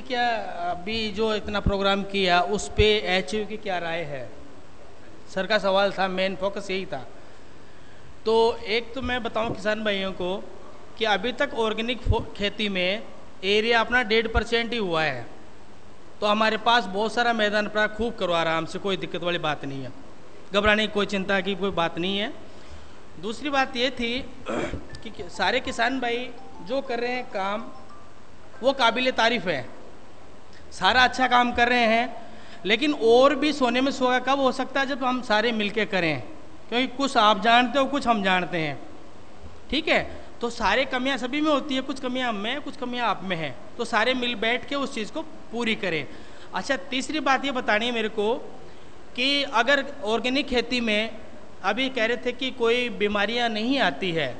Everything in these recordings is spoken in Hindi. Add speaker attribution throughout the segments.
Speaker 1: क्या अभी जो इतना प्रोग्राम किया, उस पे एच की क्या राय है? सर का सवाल था मेन फोकस यही था। तो एक तो मैं बताऊँ किसान भाइयों को कि अभी तक ऑर्गेनिक खेती में एरिया अपना डेढ़ परसेंट ही हुआ है। तो हमारे पास बहुत सारा मैदान पर खूब करो, आराम से, कोई दिक्कत वाली बात नहीं है। घबराने की कोई चिंता की कोई बात नहीं है। दूसरी बात ये थी कि सारे किसान भाई जो कर रहे हैं काम, वो काबिल तारीफ़ है। सारा अच्छा काम कर रहे हैं, लेकिन और भी सोने में सोगा कब हो सकता है जब हम सारे मिलके करें? क्योंकि कुछ आप जानते हो, कुछ हम जानते हैं। ठीक है? तो सारे कमियाँ सभी में होती है, कुछ कमियाँ हम में कुछ कमियाँ आप में हैं। तो सारे मिल बैठ के उस चीज़ को पूरी करें। अच्छा तीसरी बात ये बतानी है मेरे को कि अगर ऑर्गेनिक खेती में अभी कह रहे थे कि कोई बीमारियाँ नहीं आती है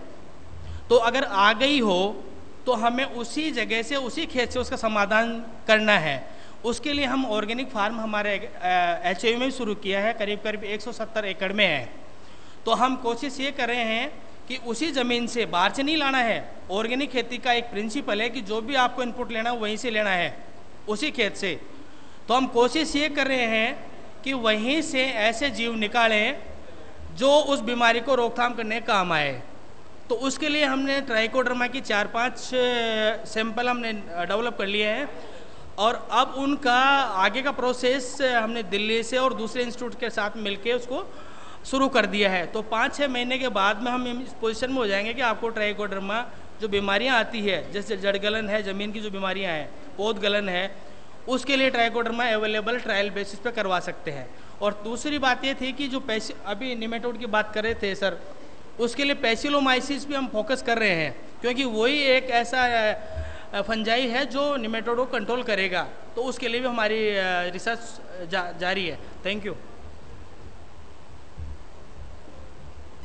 Speaker 1: तो अगर आ गई हो तो हमें उसी जगह से, उसी खेत से उसका समाधान करना है। उसके लिए हम ऑर्गेनिक फार्म हमारे एच में शुरू किया है, करीब करीब 170 एकड़ में है। तो हम कोशिश ये कर रहे हैं कि उसी ज़मीन से बाहर से नहीं लाना है। ऑर्गेनिक खेती का एक प्रिंसिपल है कि जो भी आपको इनपुट लेना है, वहीं से लेना है, उसी खेत से। तो हम कोशिश ये कर रहे हैं कि वहीं से ऐसे जीव निकालें जो उस बीमारी को रोकथाम करने काम आए। तो उसके लिए हमने ट्राइकोड्रमा की चार पाँच सैंपल हमने डेवलप कर लिए हैं। और अब उनका आगे का प्रोसेस हमने दिल्ली से और दूसरे इंस्टीट्यूट के साथ मिलके उसको शुरू कर दिया है। तो पाँच छः महीने के बाद में हम इस पोजीशन में हो जाएँगे कि आपको ट्राइकोडर्मा जो बीमारियाँ आती है, जैसे जड़ गलन है, ज़मीन की जो बीमारियाँ हैं पौध गलन है, उसके लिए ट्राइकोडर्मा अवेलेबल ट्रायल बेसिस पे करवा सकते हैं। और दूसरी बात ये थी कि जो पैसे अभी निमेटोड की बात कर रहे थे, सर उसके लिए पैसिलोमाइसिस भी हम फोकस कर रहे हैं क्योंकि वही एक ऐसा फंजाई है जो निमेटोड कंट्रोल करेगा। तो उसके लिए भी हमारी रिसर्च जा, जारी है। Thank you